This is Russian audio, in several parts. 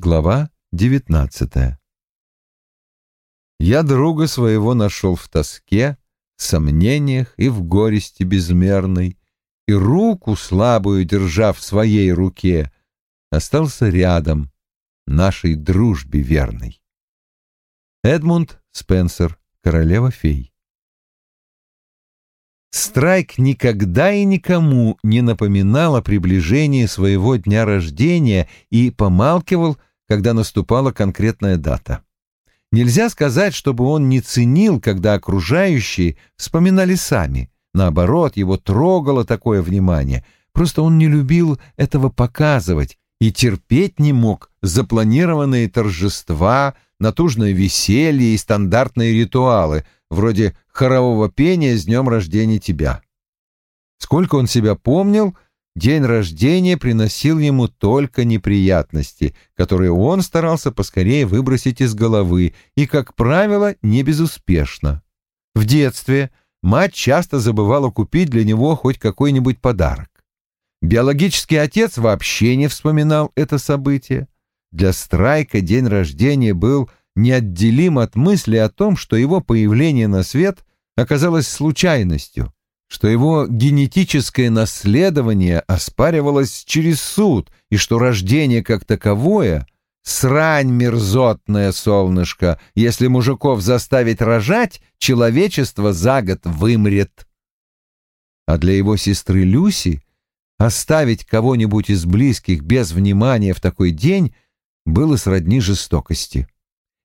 Глава девятнадцатая. Я друга своего нашел в тоске, сомнениях и в горести безмерной, и руку слабую, держа в своей руке, остался рядом, нашей дружбе верной. Эдмунд Спенсер, королева фей. Страйк никогда и никому не напоминал о приближении своего дня рождения и помалкивал, когда наступала конкретная дата. Нельзя сказать, чтобы он не ценил, когда окружающие вспоминали сами. Наоборот, его трогало такое внимание. Просто он не любил этого показывать и терпеть не мог запланированные торжества, натужное веселье и стандартные ритуалы — вроде хорового пения с днем рождения тебя. Сколько он себя помнил, день рождения приносил ему только неприятности, которые он старался поскорее выбросить из головы и, как правило, не безуспешно. В детстве мать часто забывала купить для него хоть какой-нибудь подарок. Биологический отец вообще не вспоминал это событие. Для Страйка день рождения был неотделим от мысли о том, что его появление на свет оказалось случайностью, что его генетическое наследование оспаривалось через суд и что рождение как таковое — срань мерзотное солнышко, если мужиков заставить рожать, человечество за год вымрет. А для его сестры Люси оставить кого-нибудь из близких без внимания в такой день было сродни жестокости.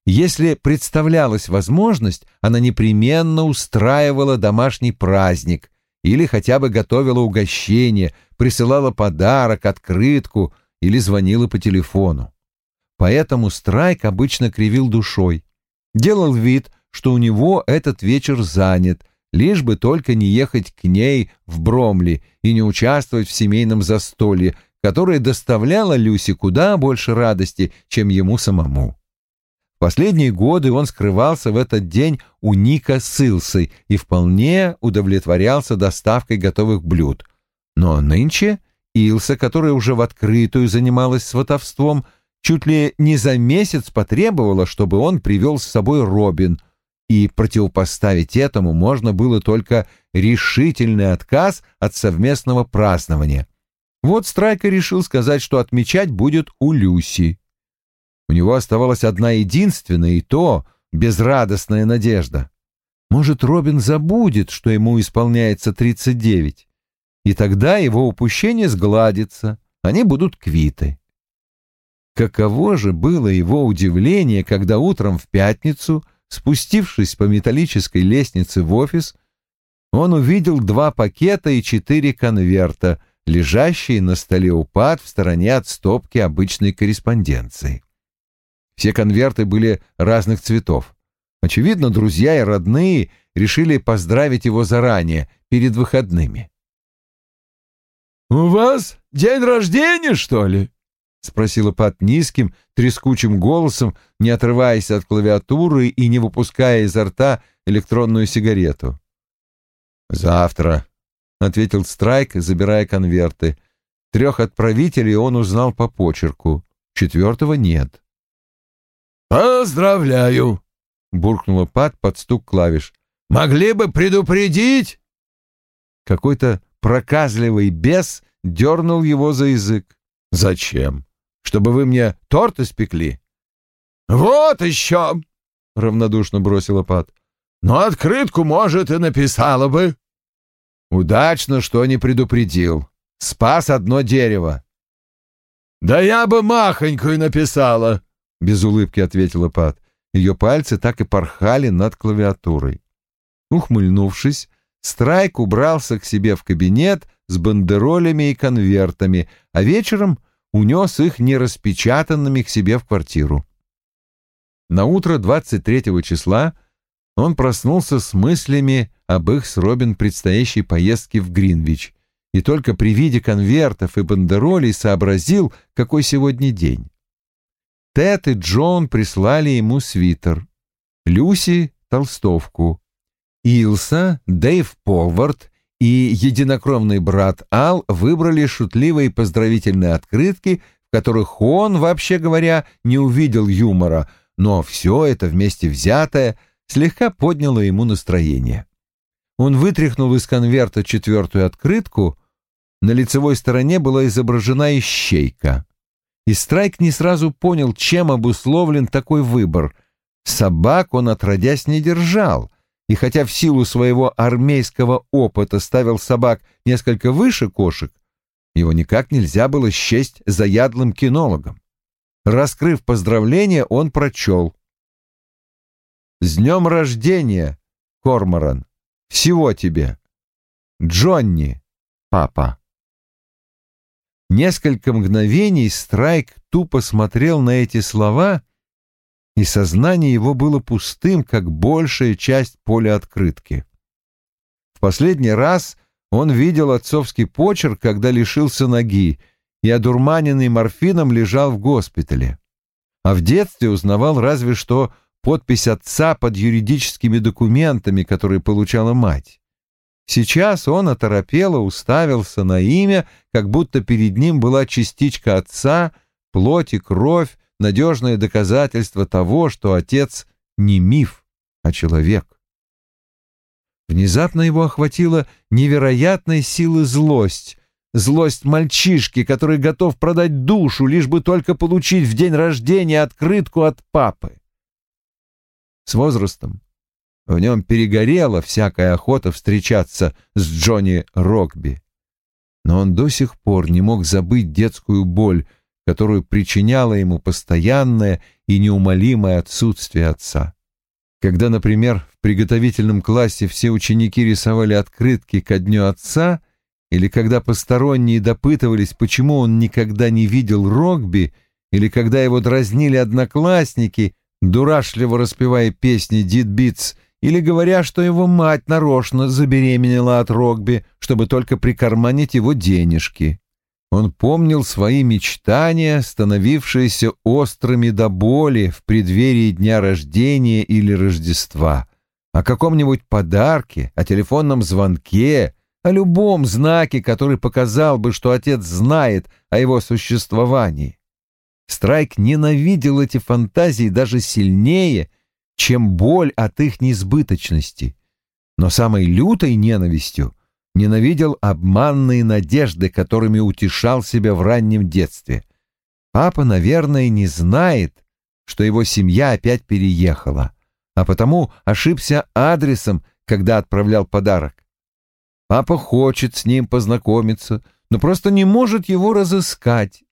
Если представлялась возможность, она непременно устраивала домашний праздник или хотя бы готовила угощение, присылала подарок, открытку или звонила по телефону. Поэтому Страйк обычно кривил душой. Делал вид, что у него этот вечер занят, лишь бы только не ехать к ней в Бромли и не участвовать в семейном застолье, которое доставляло Люси куда больше радости, чем ему самому последние годы он скрывался в этот день у Ника с и вполне удовлетворялся доставкой готовых блюд. Но нынче Илса, которая уже в открытую занималась сватовством, чуть ли не за месяц потребовала, чтобы он привел с собой Робин, и противопоставить этому можно было только решительный отказ от совместного празднования. Вот Страйка решил сказать, что отмечать будет у Люси. У него оставалась одна единственная и то безрадостная надежда. Может, Робин забудет, что ему исполняется 39, и тогда его упущение сгладится, они будут квиты. Каково же было его удивление, когда утром в пятницу, спустившись по металлической лестнице в офис, он увидел два пакета и четыре конверта, лежащие на столе упад в стороне от стопки обычной корреспонденции. Все конверты были разных цветов. Очевидно, друзья и родные решили поздравить его заранее, перед выходными. «У вас день рождения, что ли?» — спросила Пат низким, трескучим голосом, не отрываясь от клавиатуры и не выпуская изо рта электронную сигарету. «Завтра», — ответил Страйк, забирая конверты. Трех отправителей он узнал по почерку, четвертого нет. «Поздравляю!» — буркнула Пат под стук клавиш. «Могли бы предупредить?» Какой-то проказливый бес дернул его за язык. «Зачем? Чтобы вы мне торт испекли?» «Вот еще!» — равнодушно бросила Пат. «Но открытку, может, и написала бы». «Удачно, что не предупредил. Спас одно дерево». «Да я бы махонькую написала», без улыбки ответила Пат. Ее пальцы так и порхали над клавиатурой. Ухмыльнувшись, Страйк убрался к себе в кабинет с бандеролями и конвертами, а вечером унес их нераспечатанными к себе в квартиру. На утро 23 числа он проснулся с мыслями об их с Робин предстоящей поездке в Гринвич и только при виде конвертов и бандеролей сообразил, какой сегодня день. Тед и Джон прислали ему свитер, Люси — толстовку, Илса, Дэйв Полвард и единокровный брат Ал выбрали шутливые поздравительные открытки, в которых он, вообще говоря, не увидел юмора, но все это вместе взятое слегка подняло ему настроение. Он вытряхнул из конверта четвертую открытку, на лицевой стороне была изображена ищейка. И Страйк не сразу понял, чем обусловлен такой выбор. Собак он отродясь не держал, и хотя в силу своего армейского опыта ставил собак несколько выше кошек, его никак нельзя было счесть заядлым кинологом. Раскрыв поздравление, он прочел. «С днем рождения, Корморан! Всего тебе! Джонни, папа!» Несколько мгновений Страйк тупо смотрел на эти слова, и сознание его было пустым, как большая часть поля открытки. В последний раз он видел отцовский почерк, когда лишился ноги, и одурманенный морфином лежал в госпитале. А в детстве узнавал разве что подпись отца под юридическими документами, которые получала мать. Сейчас он оторопело уставился на имя, как будто перед ним была частичка отца, плоть и кровь, надежное доказательство того, что отец не миф, а человек. Внезапно его охватила невероятная сила злость, злость мальчишки, который готов продать душу, лишь бы только получить в день рождения открытку от папы. С возрастом в нем перегорела всякая охота встречаться с Джонни Рокби. Но он до сих пор не мог забыть детскую боль, которую причиняло ему постоянное и неумолимое отсутствие отца. Когда, например, в приготовительном классе все ученики рисовали открытки ко дню отца, или когда посторонние допытывались, почему он никогда не видел Рогби, или когда его дразнили одноклассники, дурашливо распевая песни «Дид Битс», или говоря, что его мать нарочно забеременела от Рогби, чтобы только прикарманить его денежки. Он помнил свои мечтания, становившиеся острыми до боли в преддверии дня рождения или Рождества, о каком-нибудь подарке, о телефонном звонке, о любом знаке, который показал бы, что отец знает о его существовании. Страйк ненавидел эти фантазии даже сильнее, чем боль от их несбыточности, но самой лютой ненавистью — ненавидел обманные надежды, которыми утешал себя в раннем детстве. Папа, наверное, не знает, что его семья опять переехала, а потому ошибся адресом, когда отправлял подарок. Папа хочет с ним познакомиться, но просто не может его разыскать.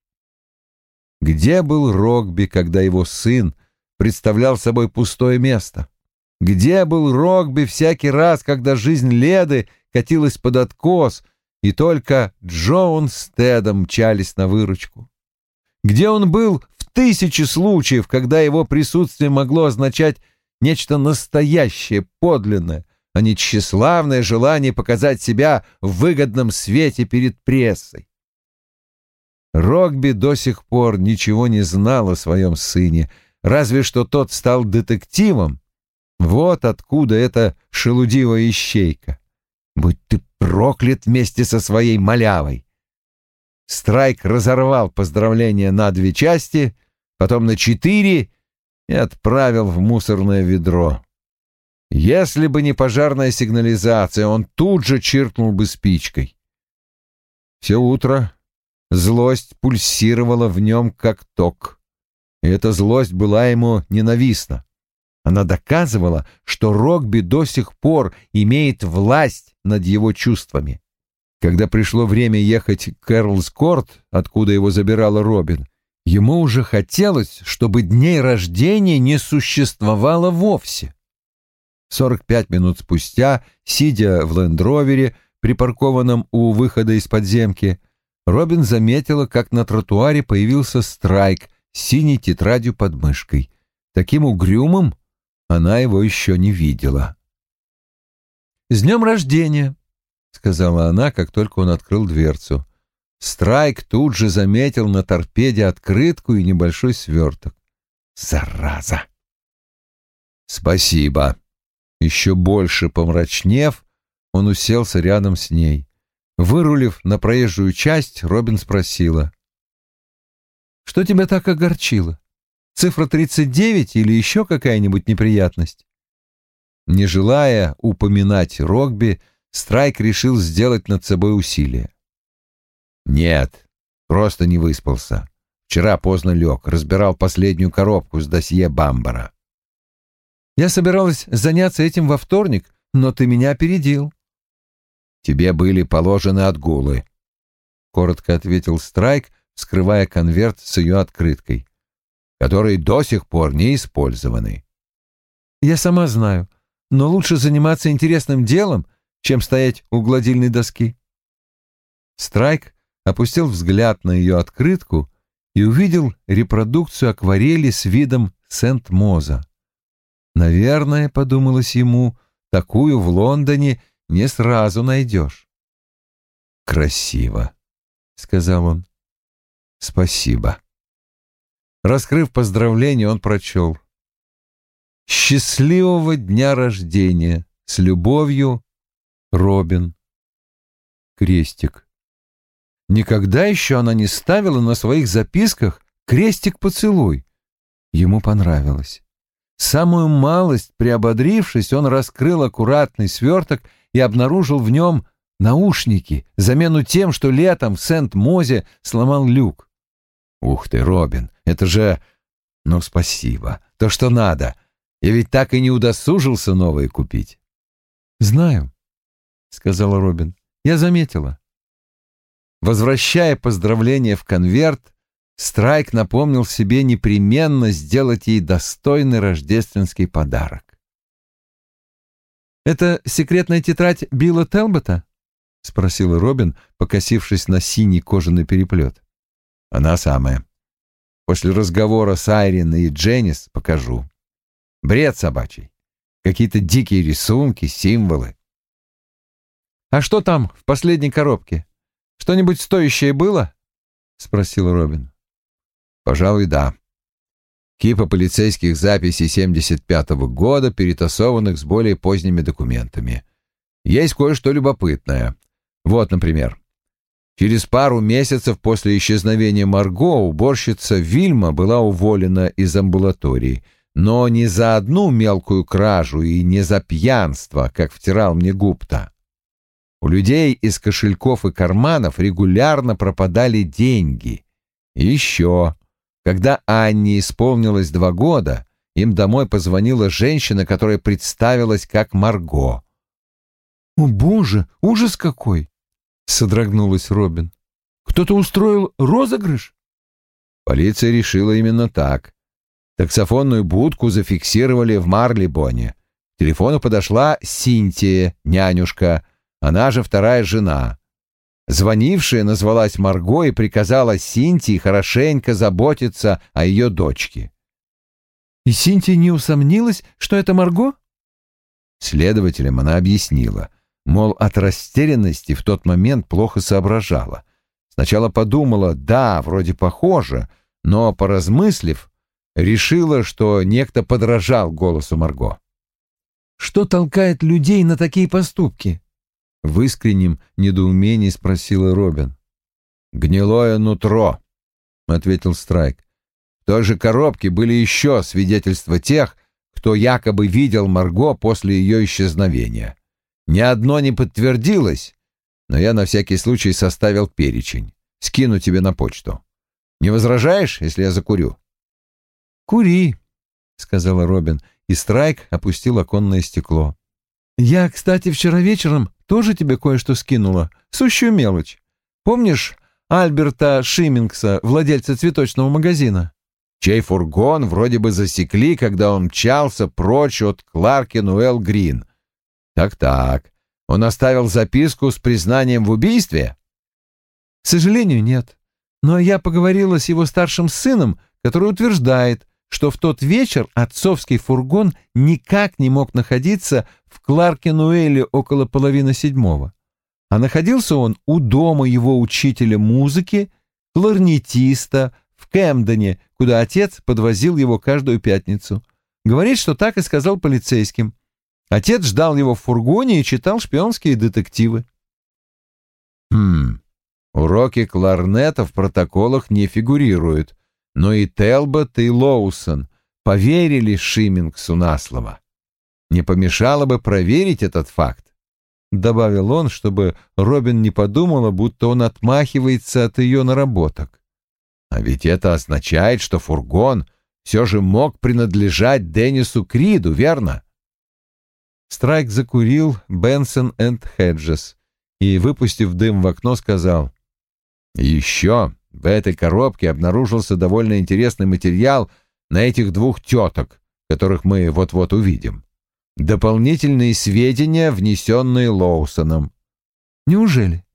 Где был Рогби, когда его сын представлял собой пустое место? Где был Рогби всякий раз, когда жизнь Леды — катилась под откос, и только Джоун с Тедом мчались на выручку. Где он был в тысячи случаев, когда его присутствие могло означать нечто настоящее, подлинное, а не тщеславное желание показать себя в выгодном свете перед прессой. Рогби до сих пор ничего не знал о своем сыне, разве что тот стал детективом. Вот откуда эта шелудивая ищейка. Будь ты проклят вместе со своей малявой. Страйк разорвал поздравление на две части, потом на четыре и отправил в мусорное ведро. Если бы не пожарная сигнализация, он тут же чиркнул бы спичкой. Все утро злость пульсировала в нем, как ток. И эта злость была ему ненавистна. Она доказывала, что Рогби до сих пор имеет власть над его чувствами. Когда пришло время ехать к Эрлскорт, откуда его забирала Робин, ему уже хотелось, чтобы дней рождения не существовало вовсе. Сорок пять минут спустя, сидя в лендровере, припаркованном у выхода из подземки, Робин заметила, как на тротуаре появился страйк с синей тетрадью под мышкой. Таким угрюмым она его еще не видела. «С днем рождения!» — сказала она, как только он открыл дверцу. Страйк тут же заметил на торпеде открытку и небольшой сверток. «Зараза!» «Спасибо!» Еще больше помрачнев, он уселся рядом с ней. Вырулив на проезжую часть, Робин спросила. Что тебя так огорчило? Цифра 39 или еще какая-нибудь неприятность?» Не желая упоминать Рогби, Страйк решил сделать над собой усилие. «Нет, просто не выспался. Вчера поздно лег, разбирал последнюю коробку с досье Бамбара». «Я собиралась заняться этим во вторник, но ты меня опередил». «Тебе были положены отгулы», — коротко ответил Страйк, скрывая конверт с ее открыткой, «которые до сих пор не использованы». «Я сама знаю, но лучше заниматься интересным делом, чем стоять у гладильной доски». Страйк опустил взгляд на ее открытку и увидел репродукцию акварели с видом Сент-Моза. «Наверное, — подумалось ему, — такую в Лондоне не сразу найдешь». «Красиво», — сказал он. «Спасибо». Раскрыв поздравление, он прочел. «Счастливого дня рождения! С любовью, Робин». Крестик. Никогда еще она не ставила на своих записках крестик-поцелуй. Ему понравилось. Самую малость приободрившись, он раскрыл аккуратный сверток и обнаружил в нем наушники, замену тем, что летом в Сент-Мозе сломал люк. «Ух ты, Робин, это же... Ну, спасибо. То, что надо. Я ведь так и не удосужился новые купить». «Знаю», — сказала Робин. «Я заметила. Возвращая поздравления в конверт, Страйк напомнил себе непременно сделать ей достойный рождественский подарок. «Это секретная тетрадь Билла Телбота?» — спросила Робин, покосившись на синий кожаный переплет. «Она самая. После разговора с Айрин и Дженнис покажу. Бред собачий. Какие-то дикие рисунки, символы». «А что там в последней коробке?» Что-нибудь стоящее было? спросил Робин. Пожалуй, да. Кипа полицейских записей 75-го года, перетасованных с более поздними документами. Есть кое-что любопытное. Вот, например. Через пару месяцев после исчезновения Марго уборщица Вильма была уволена из амбулатории, но не за одну мелкую кражу и не за пьянство, как втирал мне Гупта. У людей из кошельков и карманов регулярно пропадали деньги. Еще, когда Анне исполнилось два года, им домой позвонила женщина, которая представилась как Марго. «О, боже, ужас какой!» — содрогнулась Робин. «Кто-то устроил розыгрыш?» Полиция решила именно так. Таксофонную будку зафиксировали в Марлибоне. К телефону подошла Синтия, нянюшка, она же вторая жена. Звонившая назвалась Марго и приказала Синтии хорошенько заботиться о ее дочке. «И Синтия не усомнилась, что это Марго?» Следователям она объяснила, мол, от растерянности в тот момент плохо соображала. Сначала подумала, да, вроде похоже, но, поразмыслив, решила, что некто подражал голосу Марго. «Что толкает людей на такие поступки?» В искреннем недоумении спросила Робин. «Гнилое нутро», — ответил Страйк. «В той же коробке были еще свидетельства тех, кто якобы видел Марго после ее исчезновения. Ни одно не подтвердилось, но я на всякий случай составил перечень. Скину тебе на почту. Не возражаешь, если я закурю?» «Кури», — сказала Робин, и Страйк опустил оконное стекло. «Я, кстати, вчера вечером тоже тебе кое-что скинула. Сущую мелочь. Помнишь Альберта Шиммингса, владельца цветочного магазина? Чей фургон вроде бы засекли, когда он мчался прочь от Кларки Нуэлл Грин. Так-так. Он оставил записку с признанием в убийстве? К сожалению, нет. Но я поговорила с его старшим сыном, который утверждает, что в тот вечер отцовский фургон никак не мог находиться в Кларке-Нуэле около половины седьмого. А находился он у дома его учителя музыки, кларнетиста, в Кэмдоне, куда отец подвозил его каждую пятницу. Говорит, что так и сказал полицейским. Отец ждал его в фургоне и читал шпионские детективы. Хм, уроки кларнета в протоколах не фигурируют, но и Телбот, и Лоусон поверили Шимингсу на слово. Не помешало бы проверить этот факт, — добавил он, чтобы Робин не подумала, будто он отмахивается от ее наработок. А ведь это означает, что фургон все же мог принадлежать Деннису Криду, верно? Страйк закурил Бенсон энд Хеджес и, выпустив дым в окно, сказал, «Еще в этой коробке обнаружился довольно интересный материал на этих двух теток, которых мы вот-вот увидим. Дополнительные сведения, внесенные Лоусоном». «Неужели?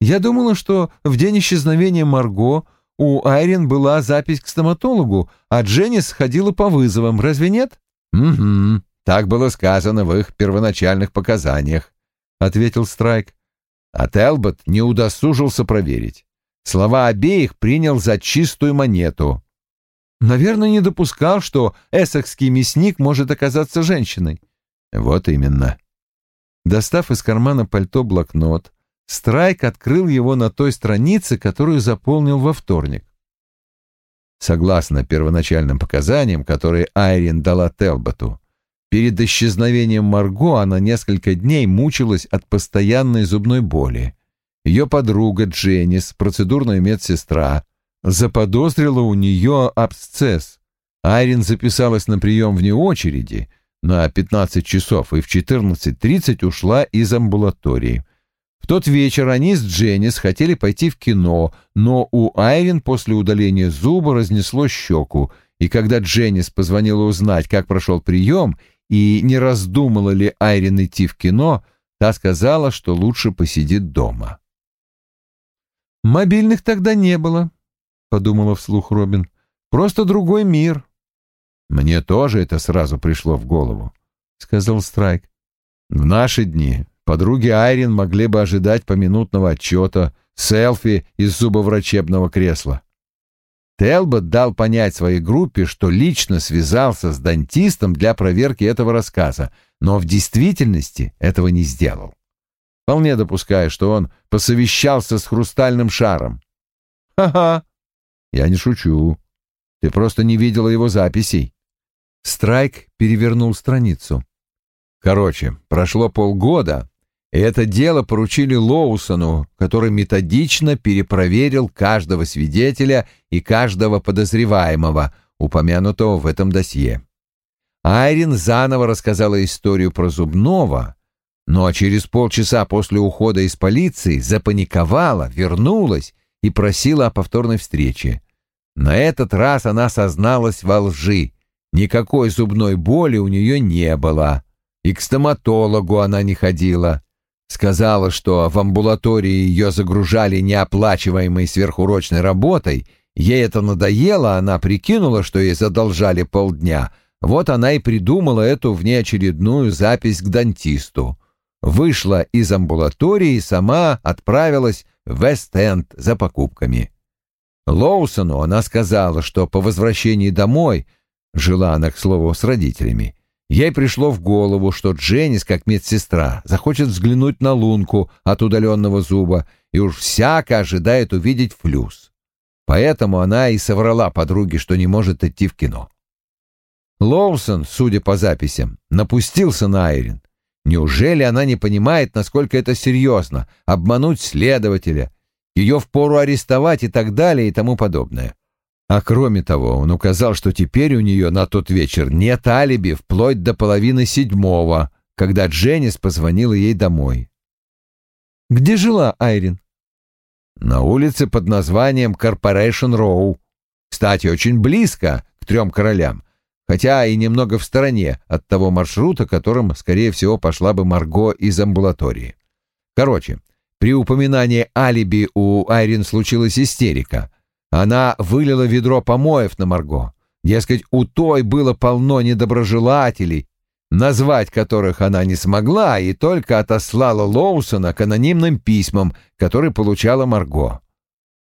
Я думала, что в день исчезновения Марго у Айрин была запись к стоматологу, а Дженнис ходила по вызовам, разве нет? Угу, так было сказано в их первоначальных показаниях, ответил Страйк. А Телбот не удосужился проверить. Слова обеих принял за чистую монету. Наверное, не допускал, что эссекский мясник может оказаться женщиной. Вот именно. Достав из кармана пальто блокнот, Страйк открыл его на той странице, которую заполнил во вторник. Согласно первоначальным показаниям, которые Айрин дала Телботу, перед исчезновением Марго она несколько дней мучилась от постоянной зубной боли. Ее подруга Дженнис, процедурная медсестра, заподозрила у нее абсцесс. Айрин записалась на прием вне очереди на 15 часов и в 14.30 ушла из амбулатории тот вечер они с Дженнис хотели пойти в кино, но у Айрин после удаления зуба разнесло щеку, и когда Дженнис позвонила узнать, как прошел прием, и не раздумала ли Айрин идти в кино, та сказала, что лучше посидит дома. «Мобильных тогда не было», — подумала вслух Робин. «Просто другой мир». «Мне тоже это сразу пришло в голову», — сказал Страйк. «В наши дни Подруги Айрин могли бы ожидать поминутного отчета, селфи из зубоврачебного кресла. Телбот дал понять своей группе, что лично связался с дантистом для проверки этого рассказа, но в действительности этого не сделал. Вполне допуская, что он посовещался с хрустальным шаром. «Ха-ха!» «Я не шучу. Ты просто не видела его записей». Страйк перевернул страницу. Короче, прошло полгода, и это дело поручили Лоусону, который методично перепроверил каждого свидетеля и каждого подозреваемого, упомянутого в этом досье. Айрин заново рассказала историю про Зубного, но через полчаса после ухода из полиции запаниковала, вернулась и просила о повторной встрече. На этот раз она созналась во лжи. Никакой зубной боли у нее не было. И к стоматологу она не ходила. Сказала, что в амбулатории ее загружали неоплачиваемой сверхурочной работой. Ей это надоело, она прикинула, что ей задолжали полдня. Вот она и придумала эту внеочередную запись к дантисту. Вышла из амбулатории и сама отправилась в Вест-Энд за покупками. Лоусону она сказала, что по возвращении домой, жила она, к слову, с родителями, Ей пришло в голову, что Дженнис, как медсестра, захочет взглянуть на лунку от удаленного зуба и уж всяко ожидает увидеть флюс. Поэтому она и соврала подруге, что не может идти в кино. Лоусон, судя по записям, напустился на Айрин. Неужели она не понимает, насколько это серьезно, обмануть следователя, ее впору арестовать и так далее и тому подобное? А кроме того, он указал, что теперь у нее на тот вечер нет алиби вплоть до половины седьмого, когда Дженнис позвонила ей домой. «Где жила Айрин?» «На улице под названием Корпорейшн Роу. Кстати, очень близко к трем королям, хотя и немного в стороне от того маршрута, которым, скорее всего, пошла бы Марго из амбулатории. Короче, при упоминании алиби у Айрин случилась истерика — она вылила ведро помоев на Марго. Дескать, у той было полно недоброжелателей, назвать которых она не смогла, и только отослала Лоусона к анонимным письмам, которые получала Марго.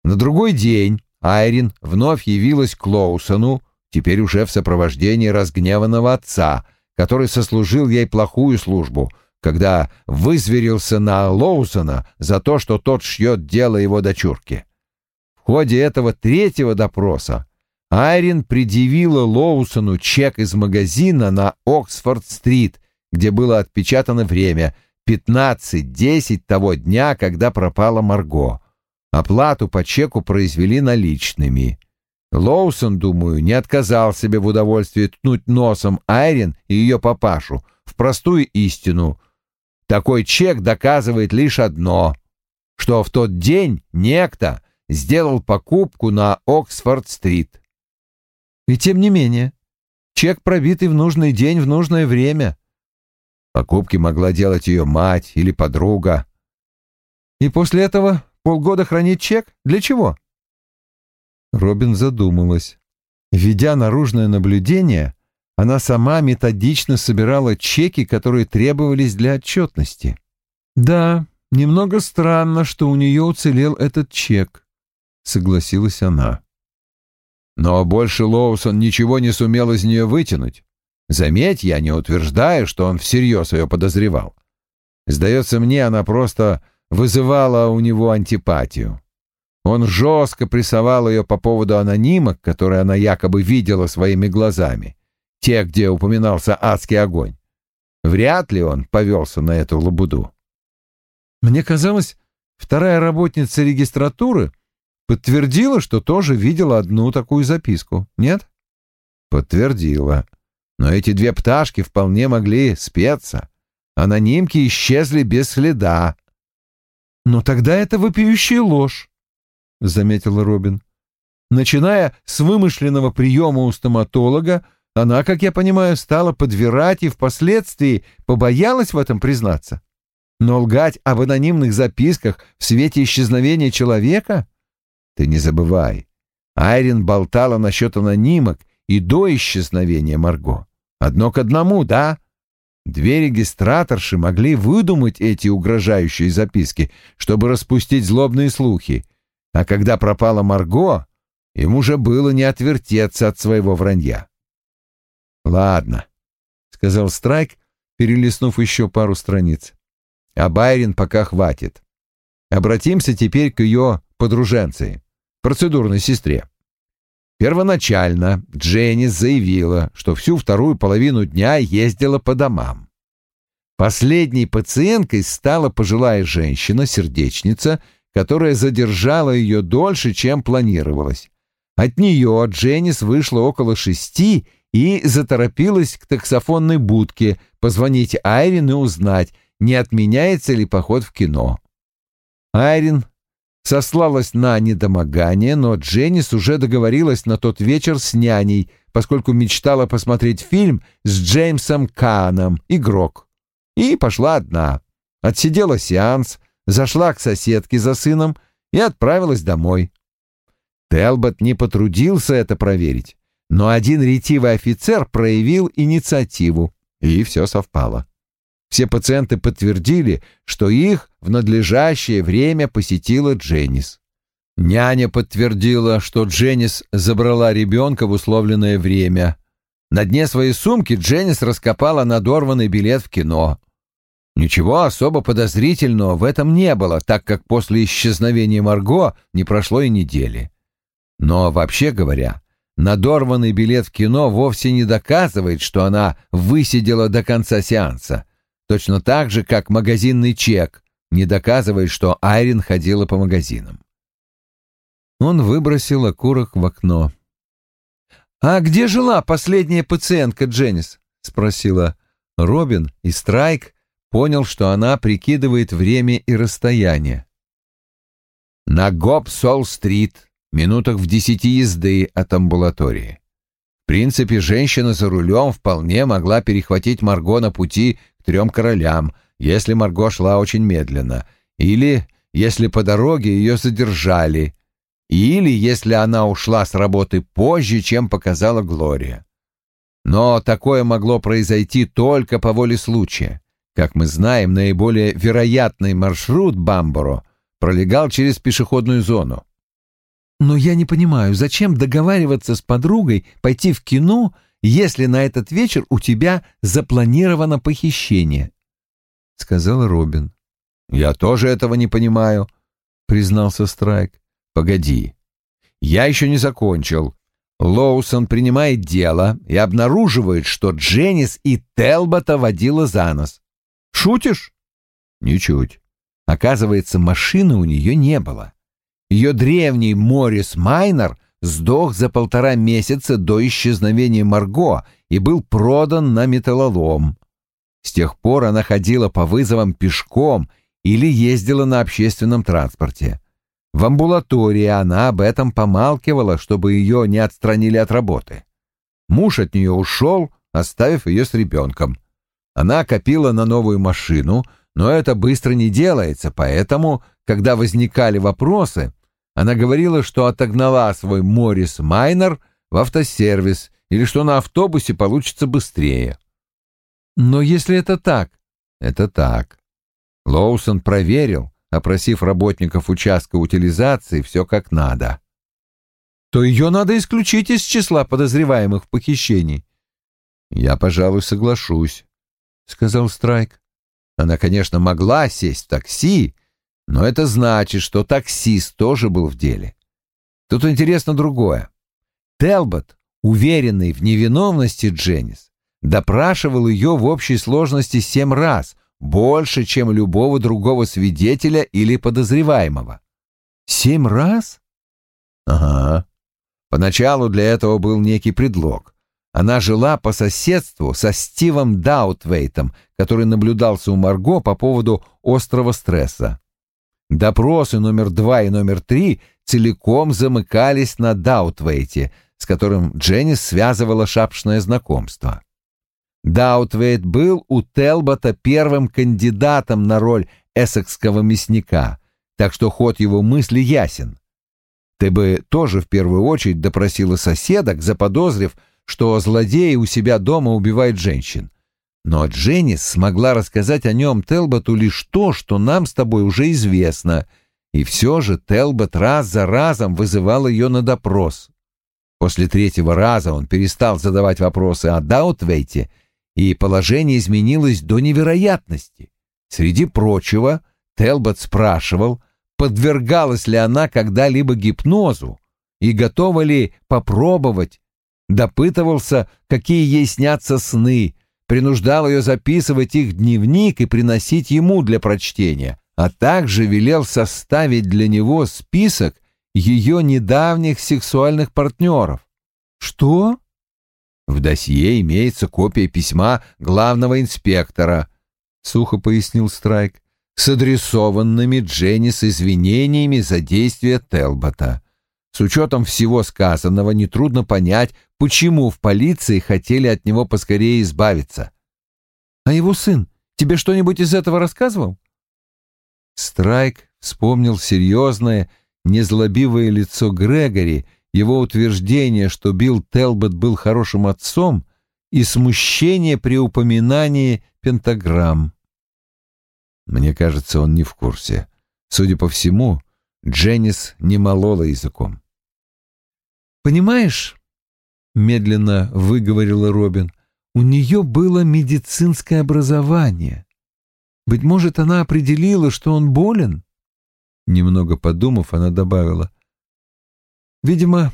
На другой день Айрин вновь явилась к Лоусону, теперь уже в сопровождении разгневанного отца, который сослужил ей плохую службу, когда вызверился на Лоусона за то, что тот шьет дело его дочурки ходе этого третьего допроса Айрин предъявила Лоусону чек из магазина на Оксфорд-стрит, где было отпечатано время — 15.10 того дня, когда пропала Марго. Оплату по чеку произвели наличными. Лоусон, думаю, не отказал себе в удовольствии ткнуть носом Айрин и ее папашу в простую истину. Такой чек доказывает лишь одно, что в тот день некто сделал покупку на Оксфорд-стрит. И тем не менее, чек пробитый в нужный день в нужное время. Покупки могла делать ее мать или подруга. И после этого полгода хранить чек? Для чего? Робин задумалась. Ведя наружное наблюдение, она сама методично собирала чеки, которые требовались для отчетности. Да, немного странно, что у нее уцелел этот чек, согласилась она. Но больше Лоусон ничего не сумел из нее вытянуть. Заметь, я не утверждаю, что он всерьез ее подозревал. Сдается мне, она просто вызывала у него антипатию. Он жестко прессовал ее по поводу анонимок, которые она якобы видела своими глазами, те, где упоминался адский огонь. Вряд ли он повелся на эту лабуду. Мне казалось, вторая работница регистратуры подтвердила, что тоже видела одну такую записку, нет? Подтвердила. Но эти две пташки вполне могли спеться. Анонимки исчезли без следа. «Но тогда это вопиющая ложь», — заметила Робин. Начиная с вымышленного приема у стоматолога, она, как я понимаю, стала подвирать и впоследствии побоялась в этом признаться. Но лгать об анонимных записках в свете исчезновения человека? Ты не забывай. Айрин болтала насчет анонимок и до исчезновения Марго. Одно к одному, да? Две регистраторши могли выдумать эти угрожающие записки, чтобы распустить злобные слухи. А когда пропала Марго, им уже было не отвертеться от своего вранья. «Ладно», — сказал Страйк, перелистнув еще пару страниц. «А Байрин пока хватит. Обратимся теперь к ее подруженции, процедурной сестре. Первоначально Дженнис заявила, что всю вторую половину дня ездила по домам. Последней пациенткой стала пожилая женщина, сердечница, которая задержала ее дольше, чем планировалось. От нее Дженнис вышла около шести и заторопилась к таксофонной будке позвонить Айрин и узнать, не отменяется ли поход в кино. Айрин сослалась на недомогание, но Дженнис уже договорилась на тот вечер с няней, поскольку мечтала посмотреть фильм с Джеймсом Кааном «Игрок». И пошла одна. Отсидела сеанс, зашла к соседке за сыном и отправилась домой. Телбот не потрудился это проверить, но один ретивый офицер проявил инициативу, и все совпало. Все пациенты подтвердили, что их в надлежащее время посетила Дженнис. Няня подтвердила, что Дженнис забрала ребенка в условленное время. На дне своей сумки Дженнис раскопала надорванный билет в кино. Ничего особо подозрительного в этом не было, так как после исчезновения Марго не прошло и недели. Но, вообще говоря, надорванный билет в кино вовсе не доказывает, что она высидела до конца сеанса. Точно так же, как магазинный чек не доказывает, что Айрин ходила по магазинам. Он выбросил окурок в окно. «А где жила последняя пациентка Дженнис?» — спросила Робин, и Страйк понял, что она прикидывает время и расстояние. «На Гобсол-стрит, минутах в десяти езды от амбулатории. В принципе, женщина за рулем вполне могла перехватить Марго на пути трем королям, если Марго шла очень медленно, или если по дороге ее задержали, или если она ушла с работы позже, чем показала Глория. Но такое могло произойти только по воле случая. Как мы знаем, наиболее вероятный маршрут Бамборо пролегал через пешеходную зону. Но я не понимаю, зачем договариваться с подругой пойти в кино, если на этот вечер у тебя запланировано похищение», — сказал Робин. «Я тоже этого не понимаю», — признался Страйк. «Погоди, я еще не закончил. Лоусон принимает дело и обнаруживает, что Дженнис и Телбота водила за нос. Шутишь? Ничуть. Оказывается, машины у нее не было. Ее древний Моррис Майнер сдох за полтора месяца до исчезновения Марго и был продан на металлолом. С тех пор она ходила по вызовам пешком или ездила на общественном транспорте. В амбулатории она об этом помалкивала, чтобы ее не отстранили от работы. Муж от нее ушел, оставив ее с ребенком. Она копила на новую машину, но это быстро не делается, поэтому, когда возникали вопросы, она говорила, что отогнала свой Моррис Майнер в автосервис или что на автобусе получится быстрее. Но если это так, это так. Лоусон проверил, опросив работников участка утилизации, все как надо. То ее надо исключить из числа подозреваемых в похищении. Я, пожалуй, соглашусь, сказал Страйк. Она, конечно, могла сесть в такси, но это значит, что таксист тоже был в деле. Тут интересно другое. Телбот, уверенный в невиновности Дженнис, допрашивал ее в общей сложности семь раз, больше, чем любого другого свидетеля или подозреваемого. Семь раз? Ага. Поначалу для этого был некий предлог. Она жила по соседству со Стивом Даутвейтом, который наблюдался у Марго по поводу острого стресса. Допросы номер два и номер три целиком замыкались на Даутвейте, с которым Дженнис связывала шапшное знакомство. Даутвейт был у Телбота первым кандидатом на роль эссекского мясника, так что ход его мысли ясен. Ты бы тоже в первую очередь допросила соседок, заподозрив, что злодей у себя дома убивает женщин. Но Дженнис смогла рассказать о нем Телботу лишь то, что нам с тобой уже известно, и все же Телбот раз за разом вызывал ее на допрос. После третьего раза он перестал задавать вопросы о Даутвейте и положение изменилось до невероятности. Среди прочего, Телбот спрашивал, подвергалась ли она когда-либо гипнозу и готова ли попробовать, допытывался, какие ей снятся сны, принуждал ее записывать их дневник и приносить ему для прочтения, а также велел составить для него список ее недавних сексуальных партнеров. «Что?» В досье имеется копия письма главного инспектора, — сухо пояснил Страйк, — с адресованными Дженни с извинениями за действия Телбота. С учетом всего сказанного нетрудно понять, почему в полиции хотели от него поскорее избавиться. «А его сын тебе что-нибудь из этого рассказывал?» Страйк вспомнил серьезное, незлобивое лицо Грегори, его утверждение, что Билл Телбот был хорошим отцом, и смущение при упоминании пентаграмм. Мне кажется, он не в курсе. Судя по всему, Дженнис не молола языком. «Понимаешь», — медленно выговорила Робин, — «у нее было медицинское образование. Быть может, она определила, что он болен?» Немного подумав, она добавила, Видимо,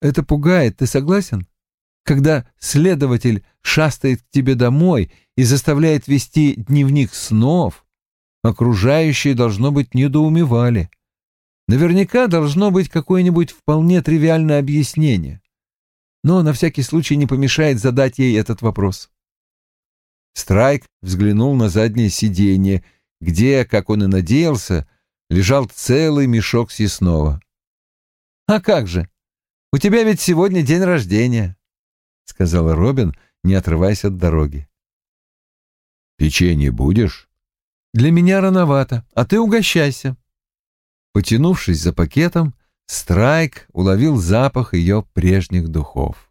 это пугает, ты согласен? Когда следователь шастает к тебе домой и заставляет вести дневник снов, окружающие, должно быть, недоумевали. Наверняка должно быть какое-нибудь вполне тривиальное объяснение. Но на всякий случай не помешает задать ей этот вопрос. Страйк взглянул на заднее сиденье, где, как он и надеялся, лежал целый мешок съестного. «А как же? У тебя ведь сегодня день рождения», — сказала Робин, не отрываясь от дороги. «Печенье будешь?» «Для меня рановато, а ты угощайся». Потянувшись за пакетом, Страйк уловил запах ее прежних духов.